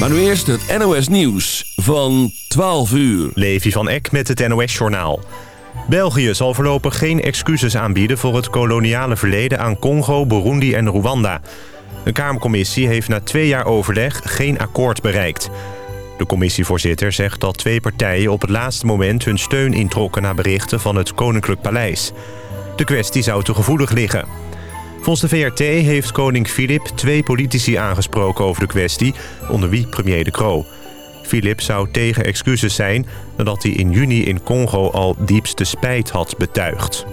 Maar nu eerst het NOS Nieuws van 12 uur. Levi van Eck met het NOS Journaal. België zal voorlopig geen excuses aanbieden voor het koloniale verleden aan Congo, Burundi en Rwanda. Een Kamercommissie heeft na twee jaar overleg geen akkoord bereikt. De commissievoorzitter zegt dat twee partijen op het laatste moment hun steun introkken naar berichten van het Koninklijk Paleis. De kwestie zou te gevoelig liggen. Volgens de VRT heeft koning Filip twee politici aangesproken over de kwestie, onder wie premier De Croo. Filip zou tegen excuses zijn nadat hij in juni in Congo al diepste spijt had betuigd.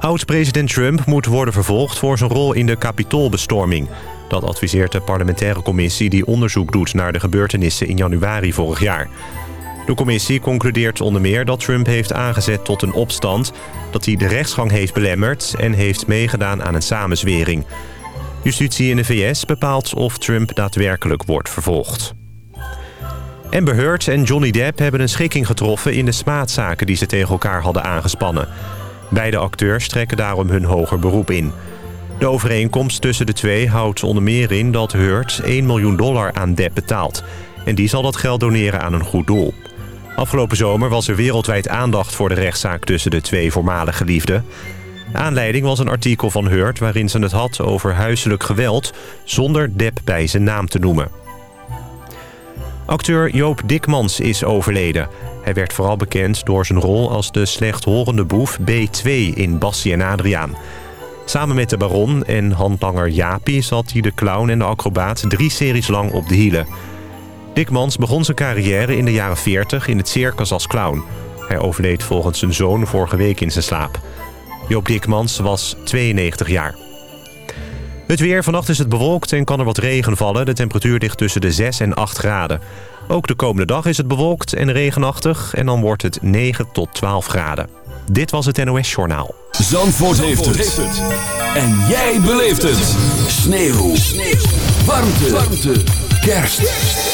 Oud-president Trump moet worden vervolgd voor zijn rol in de kapitoolbestorming. Dat adviseert de parlementaire commissie die onderzoek doet naar de gebeurtenissen in januari vorig jaar. De commissie concludeert onder meer dat Trump heeft aangezet tot een opstand... dat hij de rechtsgang heeft belemmerd en heeft meegedaan aan een samenzwering. Justitie in de VS bepaalt of Trump daadwerkelijk wordt vervolgd. Amber Heard en Johnny Depp hebben een schikking getroffen... in de smaadzaken die ze tegen elkaar hadden aangespannen. Beide acteurs trekken daarom hun hoger beroep in. De overeenkomst tussen de twee houdt onder meer in dat Heard 1 miljoen dollar aan Depp betaalt. En die zal dat geld doneren aan een goed doel. Afgelopen zomer was er wereldwijd aandacht voor de rechtszaak tussen de twee voormalige liefden. Aanleiding was een artikel van Heard waarin ze het had over huiselijk geweld... zonder Depp bij zijn naam te noemen. Acteur Joop Dikmans is overleden. Hij werd vooral bekend door zijn rol als de slechthorende boef B2 in Bassie en Adriaan. Samen met de baron en handlanger Jaapie zat hij de clown en de acrobaat drie series lang op de hielen. Dikmans begon zijn carrière in de jaren 40 in het circus als clown. Hij overleed volgens zijn zoon vorige week in zijn slaap. Joop Dikmans was 92 jaar. Het weer. Vannacht is het bewolkt en kan er wat regen vallen. De temperatuur ligt tussen de 6 en 8 graden. Ook de komende dag is het bewolkt en regenachtig. En dan wordt het 9 tot 12 graden. Dit was het NOS Journaal. Zandvoort, heeft, het. En jij beleeft het. Sneeuw. Sneeuw. Warmte. Warmte. Kerst.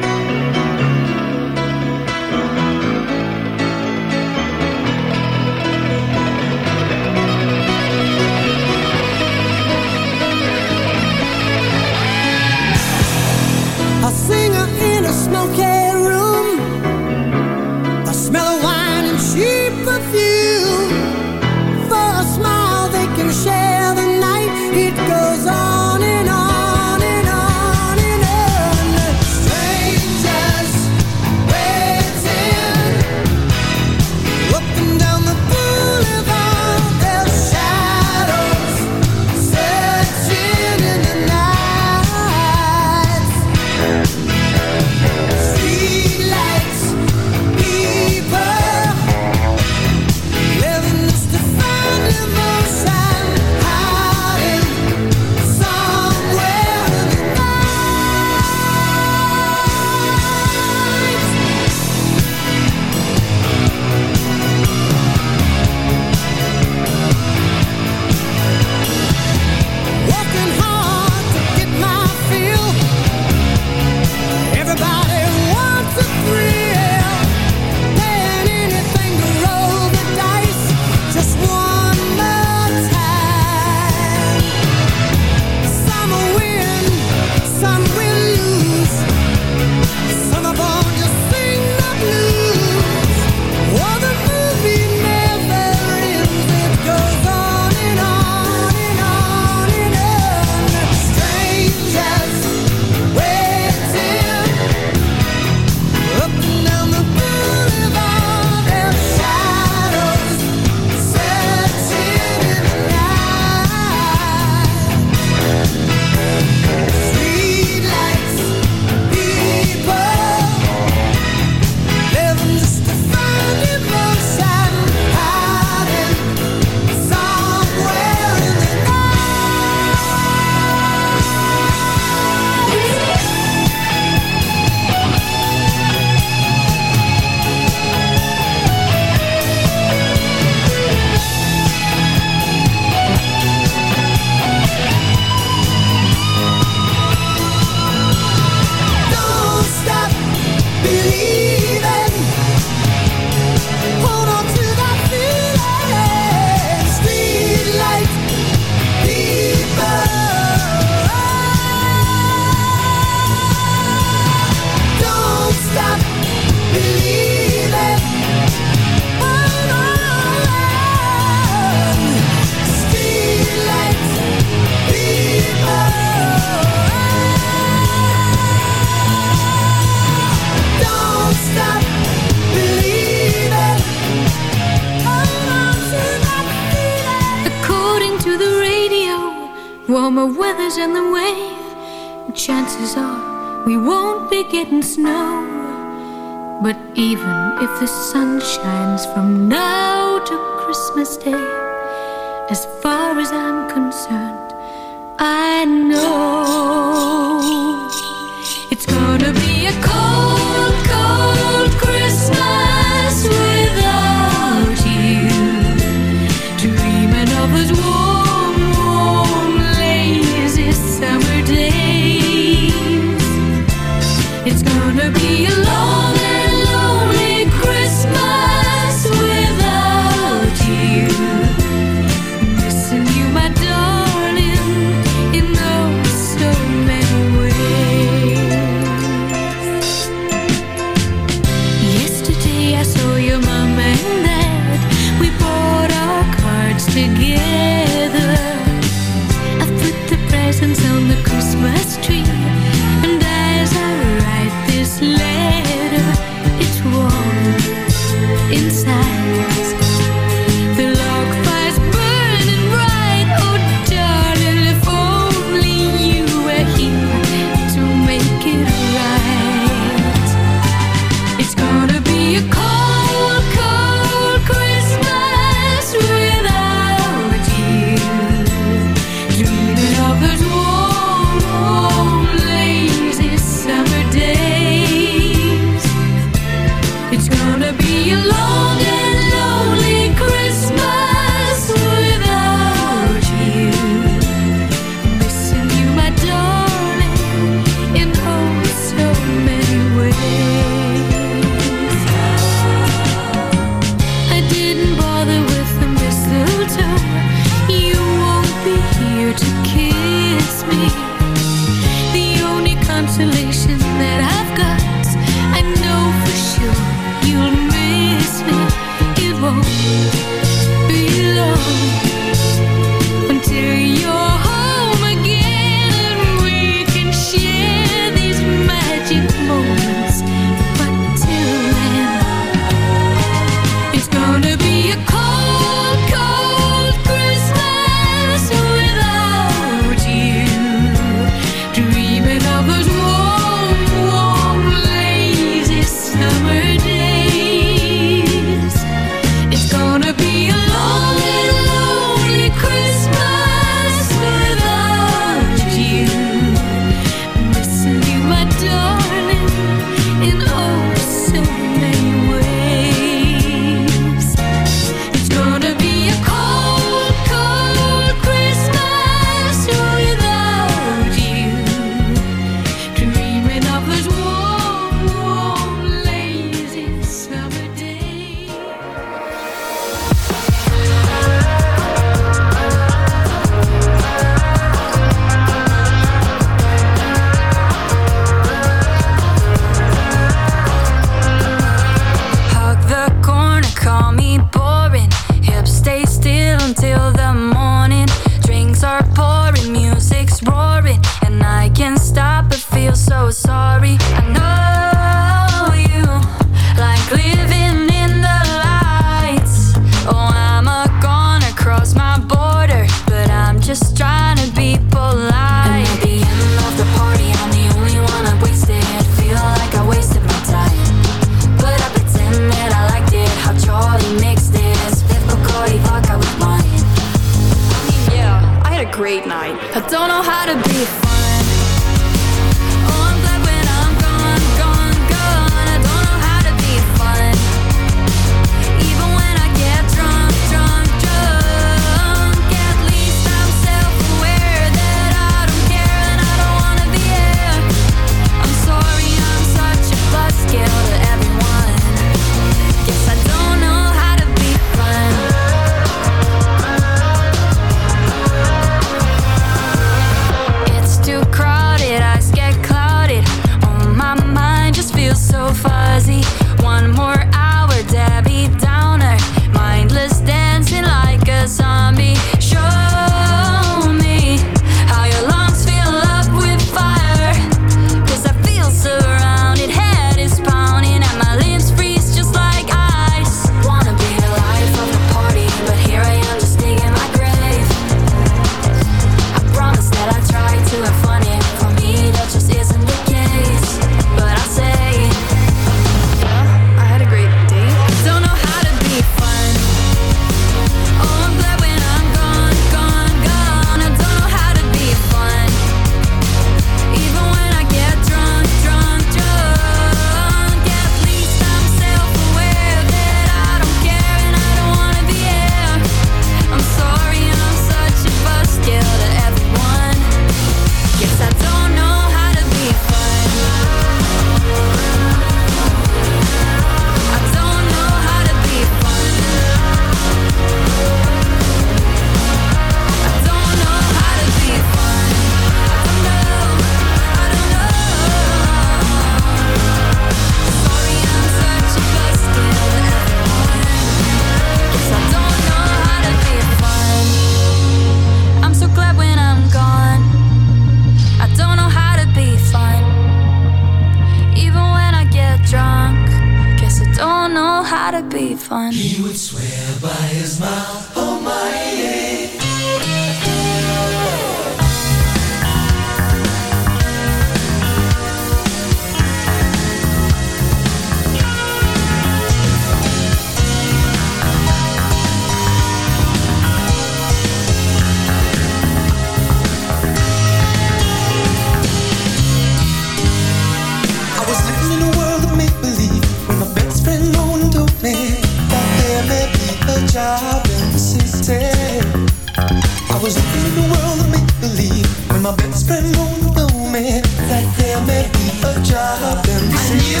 Was living in a world of make believe when my best friend one told me that there may be a job in the city.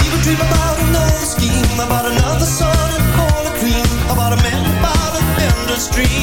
We would dream about another scheme, about another sun and all cream, about a man about a endless dream.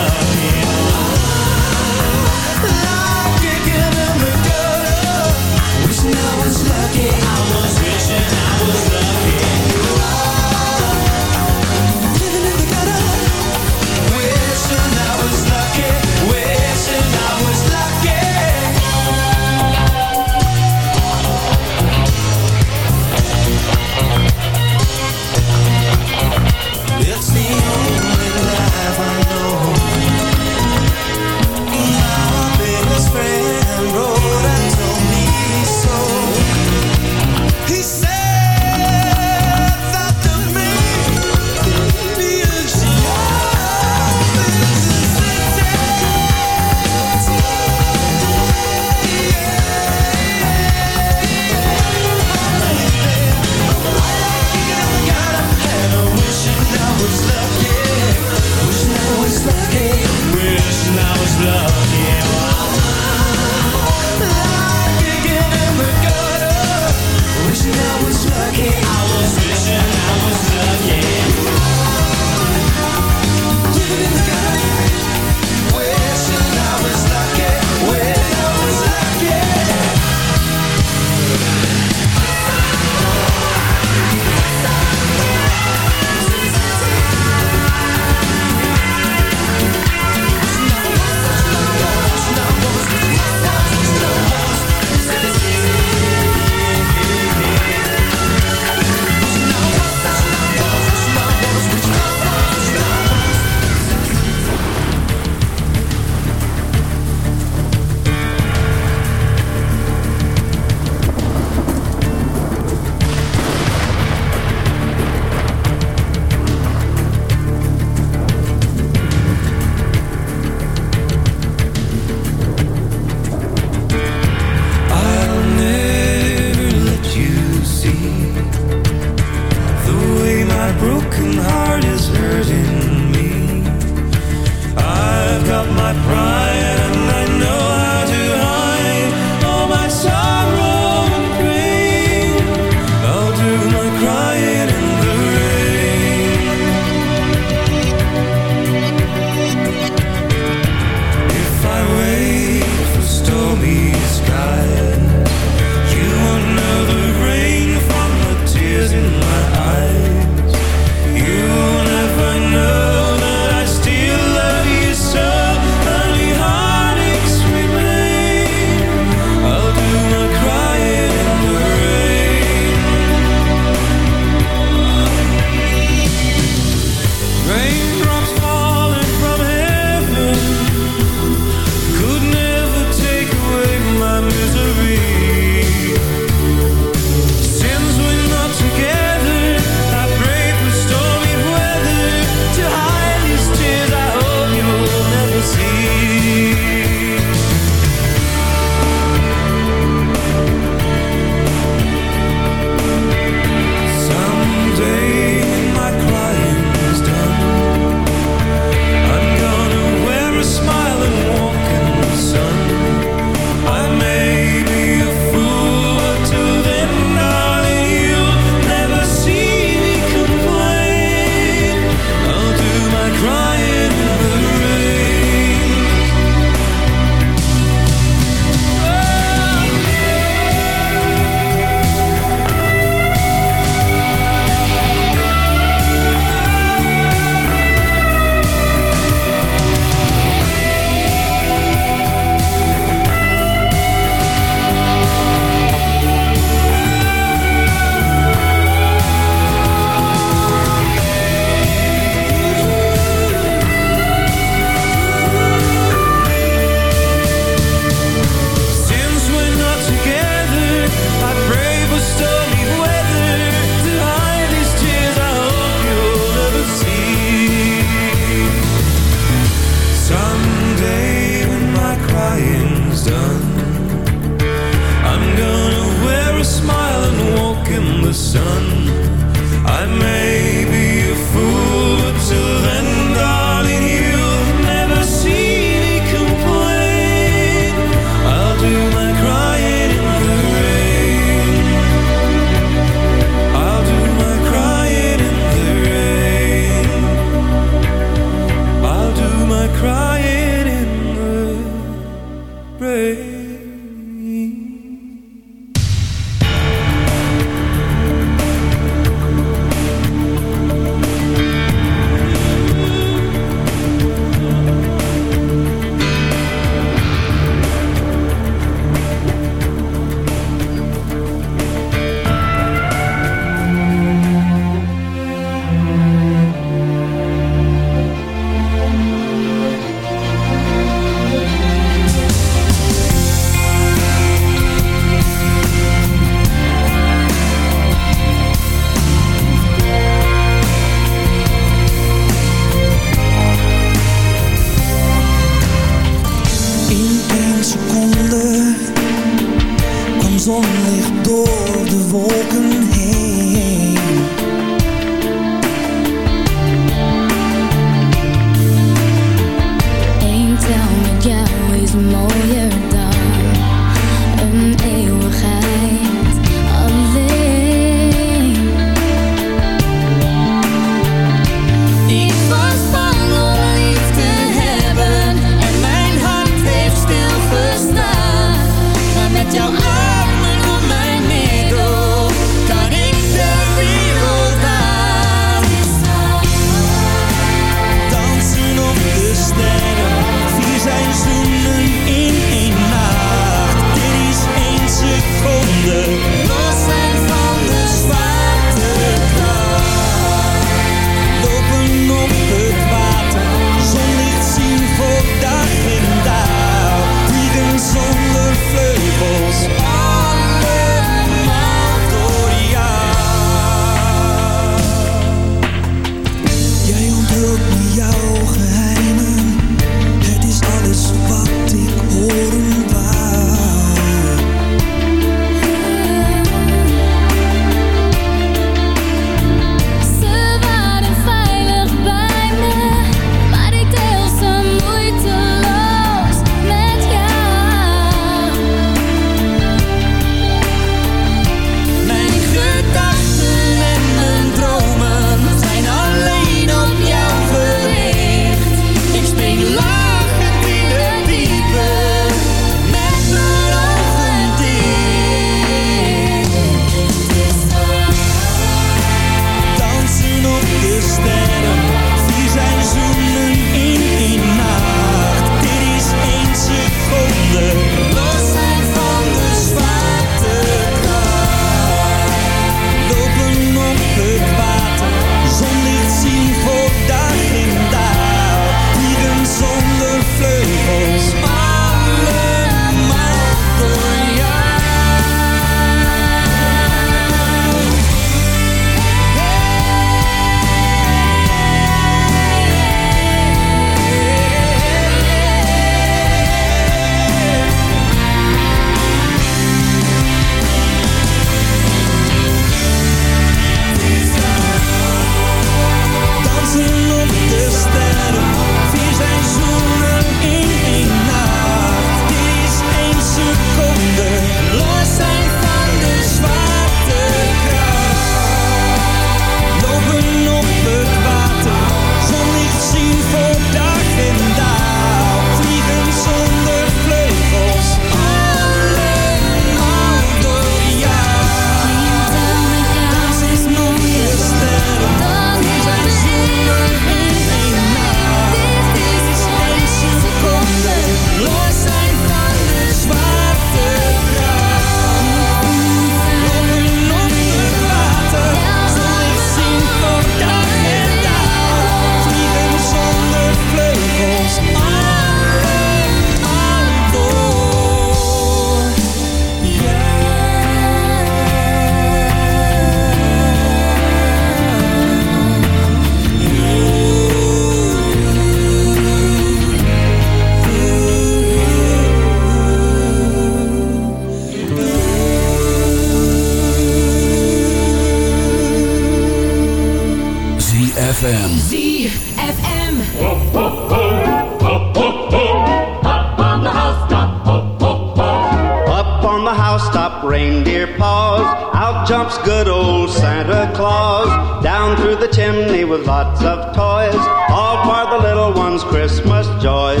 Chimney with lots of toys. All for the little ones' Christmas joys.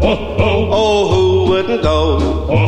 Oh, who wouldn't go?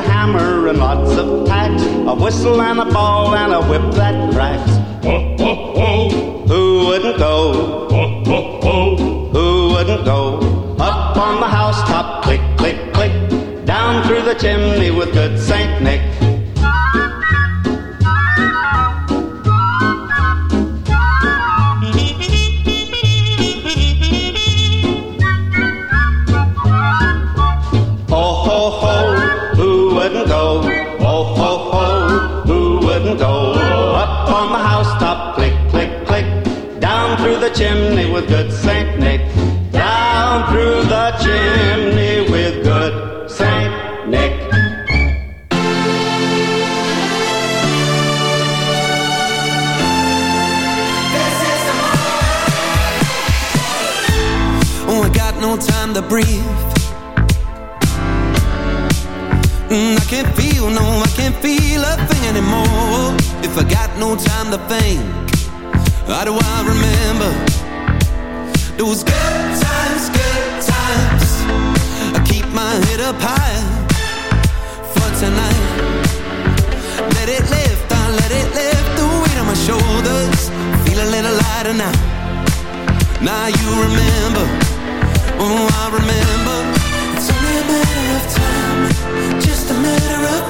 A hammer and lots of tacks, a whistle and a ball and a whip that cracks. Who wouldn't go? Who wouldn't go? Up on the housetop, click, click, click. Down through the chimney with good Saint Nick. Chimney with good Saint Nick. Down through the chimney with good Saint Nick. Oh, I got no time to breathe. Mm, I can't feel, no, I can't feel a thing anymore. If I got no time to think, how do I remember those good times, good times? I keep my head up high for tonight. Let it lift, I let it lift the weight on my shoulders. Feel a little lighter now. Now you remember, oh I remember It's only a matter of time, just a matter of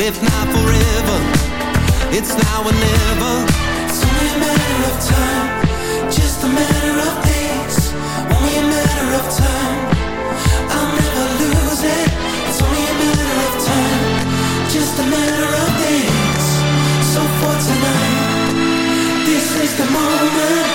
Live now forever. It's now or never. It's only a matter of time, just a matter of days. Only a matter of time. I'll never lose it. It's only a matter of time, just a matter of days. So for tonight, this is the moment.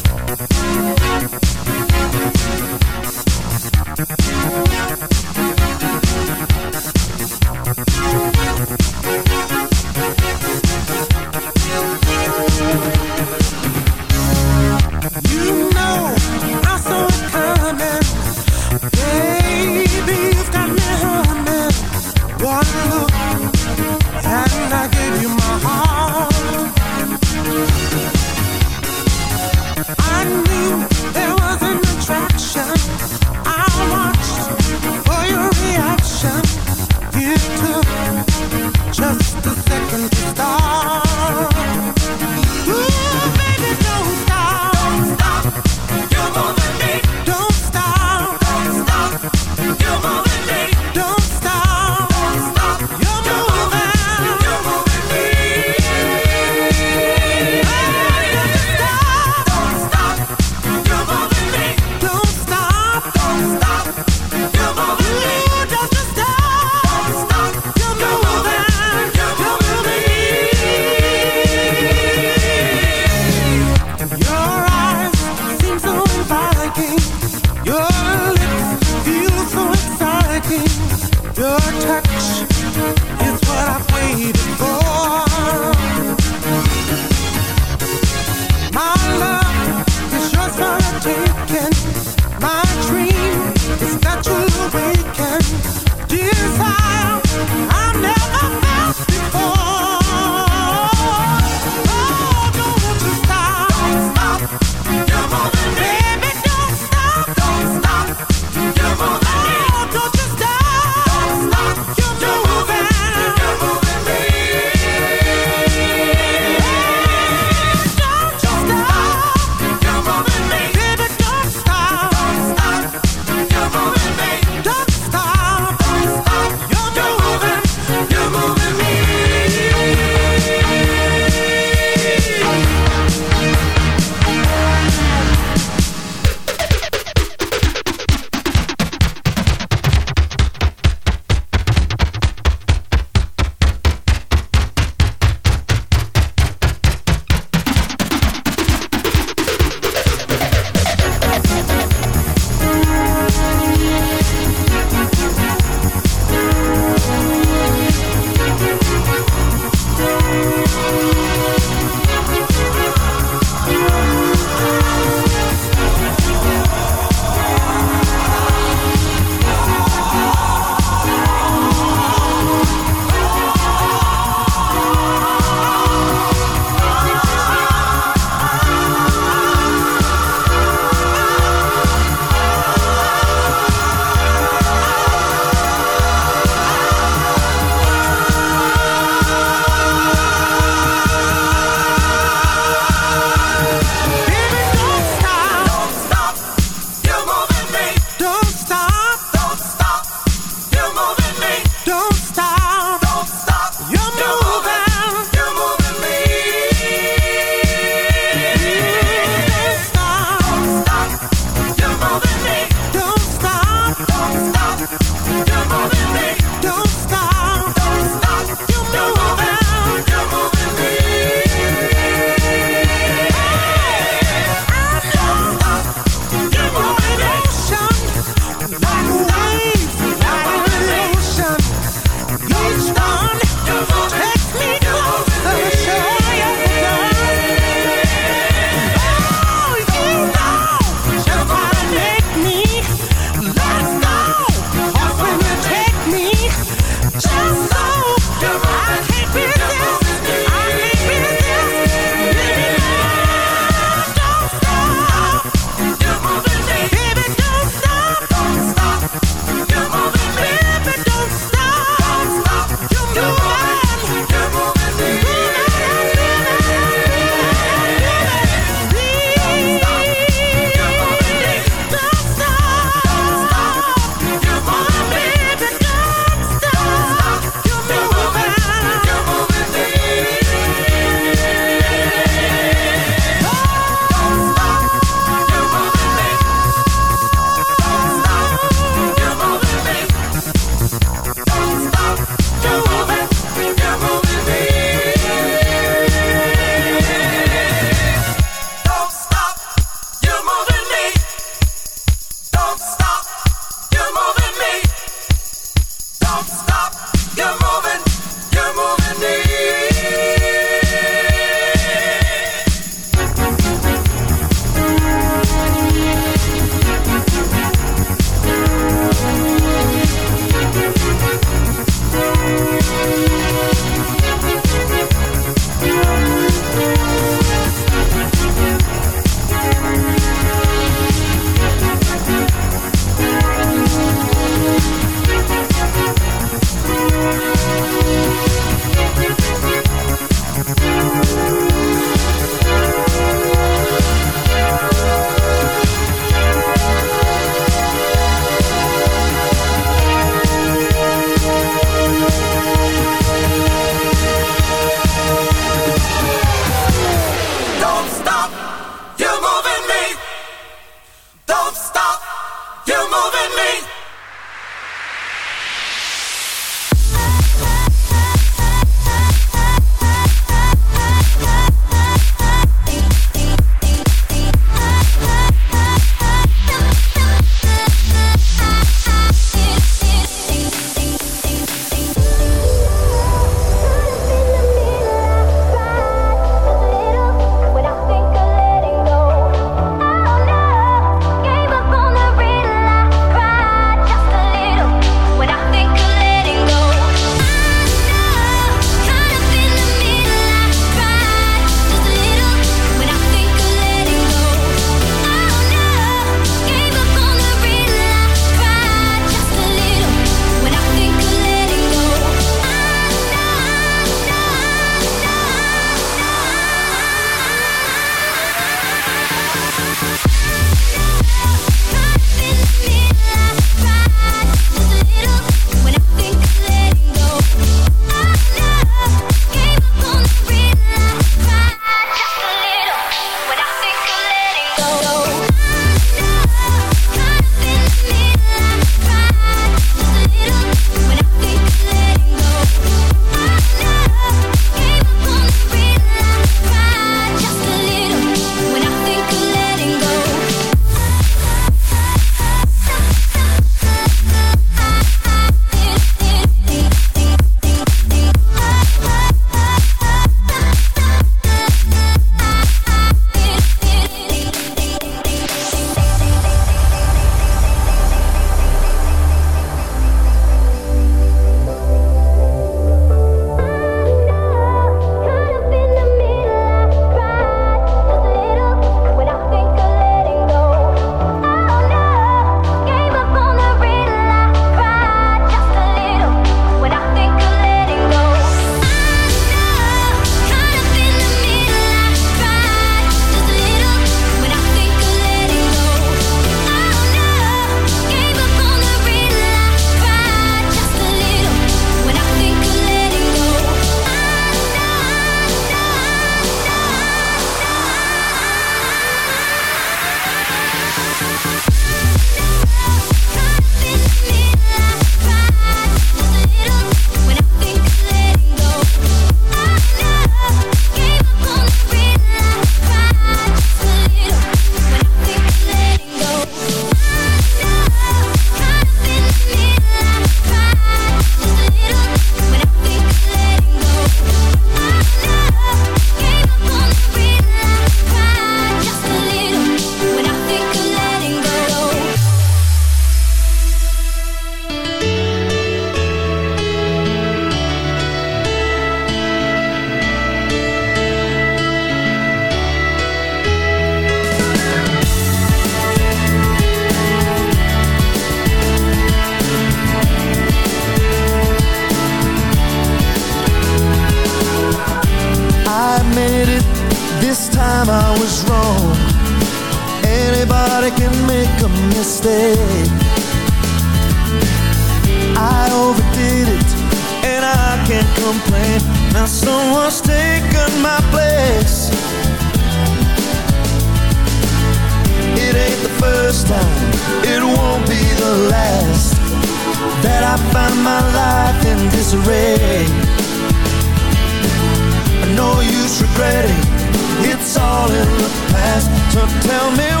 So tell me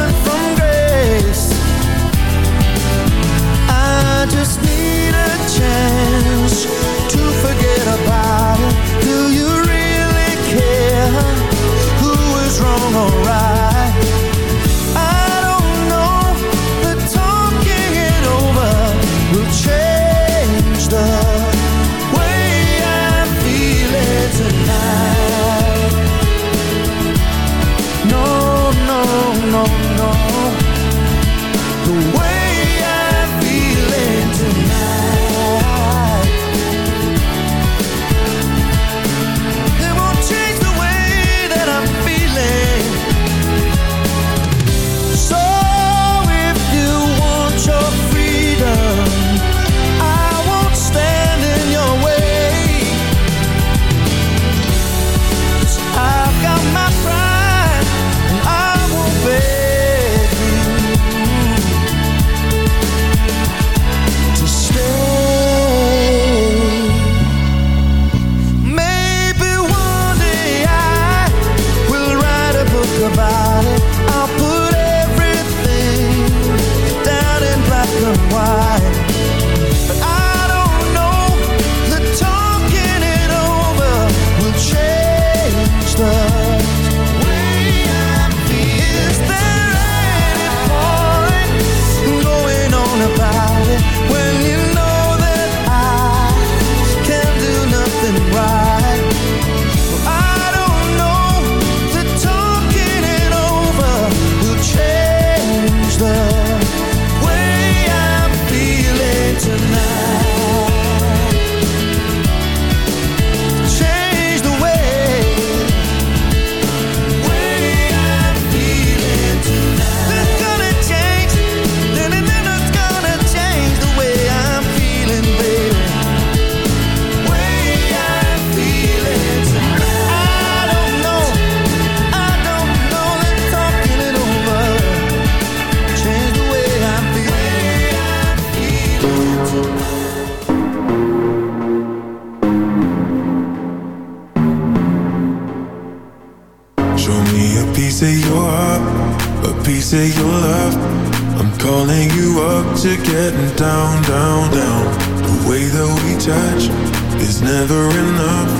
getting down, down, down. The way that we touch is never enough.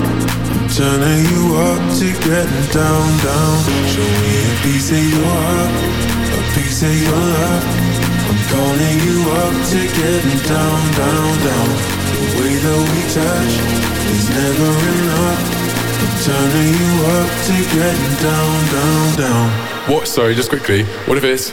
I'm turning you up to getting down, down. Show me a piece of your heart, a piece of your love. I'm calling you up to getting down, down, down. The way that we touch is never enough. I'm turning you up to getting down, down, down. What? Sorry, just quickly. What if it's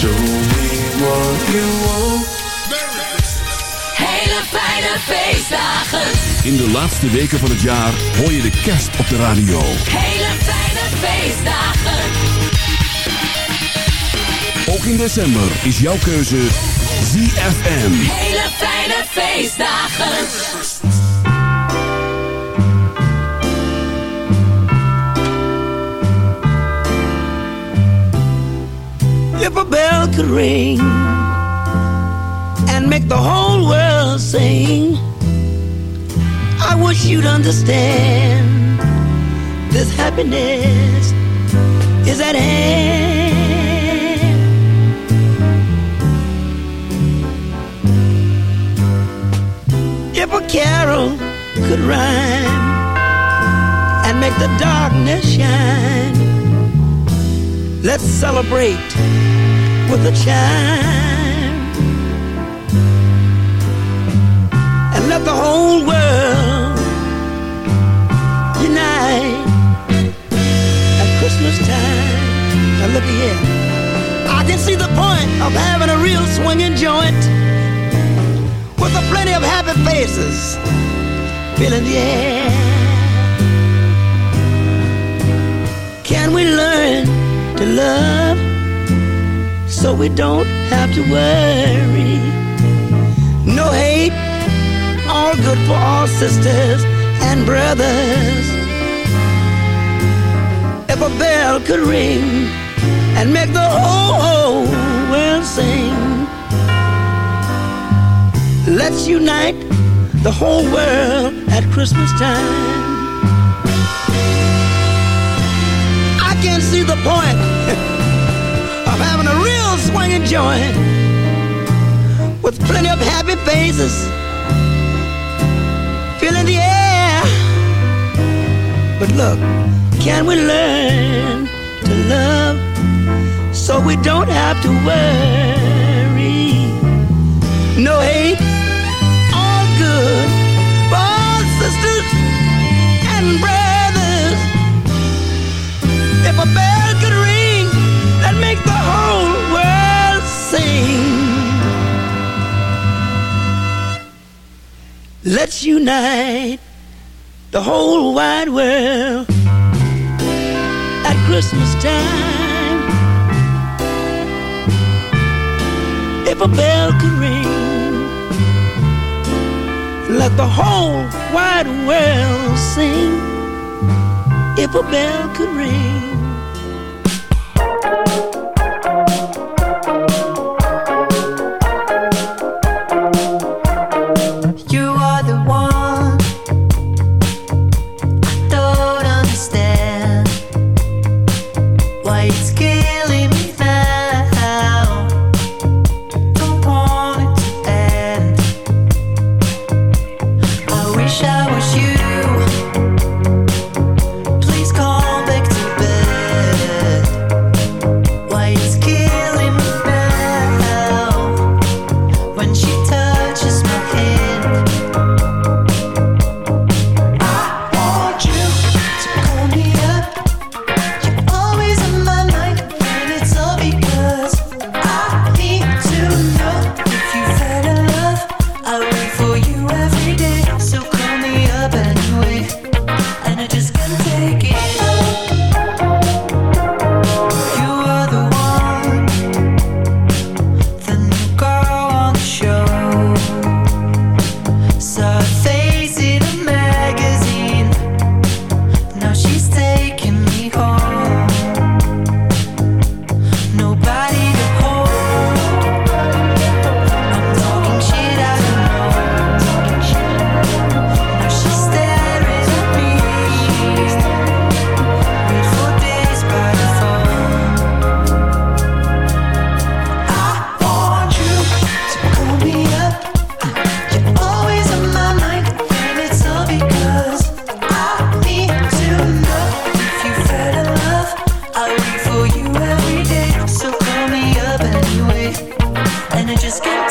Show me what you want. Hele fijne feestdagen. In de laatste weken van het jaar hoor je de kerst op de radio. Hele fijne feestdagen. Ook in december is jouw keuze ZFM. Hele fijne feestdagen. If a bell could ring and make the whole world sing, I wish you'd understand this happiness is at hand. If a carol could rhyme and make the darkness shine, let's celebrate with a chime let the whole world unite at Christmas time. Now look here, I can see the point of having a real swinging joint with a plenty of happy faces filling the air. Can we learn to love? so we don't have to worry. No hate, all good for all sisters and brothers. If a bell could ring and make the whole, world sing, let's unite the whole world at Christmas time. I can see the point of having a real swinging joint with plenty of happy faces look, can we learn to love so we don't have to worry? No hate, all good for all sisters and brothers. If a bell could ring and make the whole world sing. Let's unite the whole wide world at Christmas time. If a bell could ring, let the whole wide world sing. If a bell could ring. just can't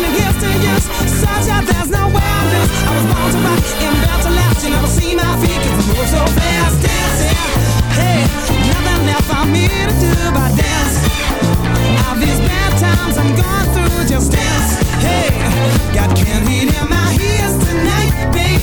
to use. There's. I was born to rock and bound to left. You never see my feet cause I move so fast. Dancing, hey, nothing left for me to do but dance. All these bad times I'm going through, just dance. Hey, got candy in my ears tonight, baby.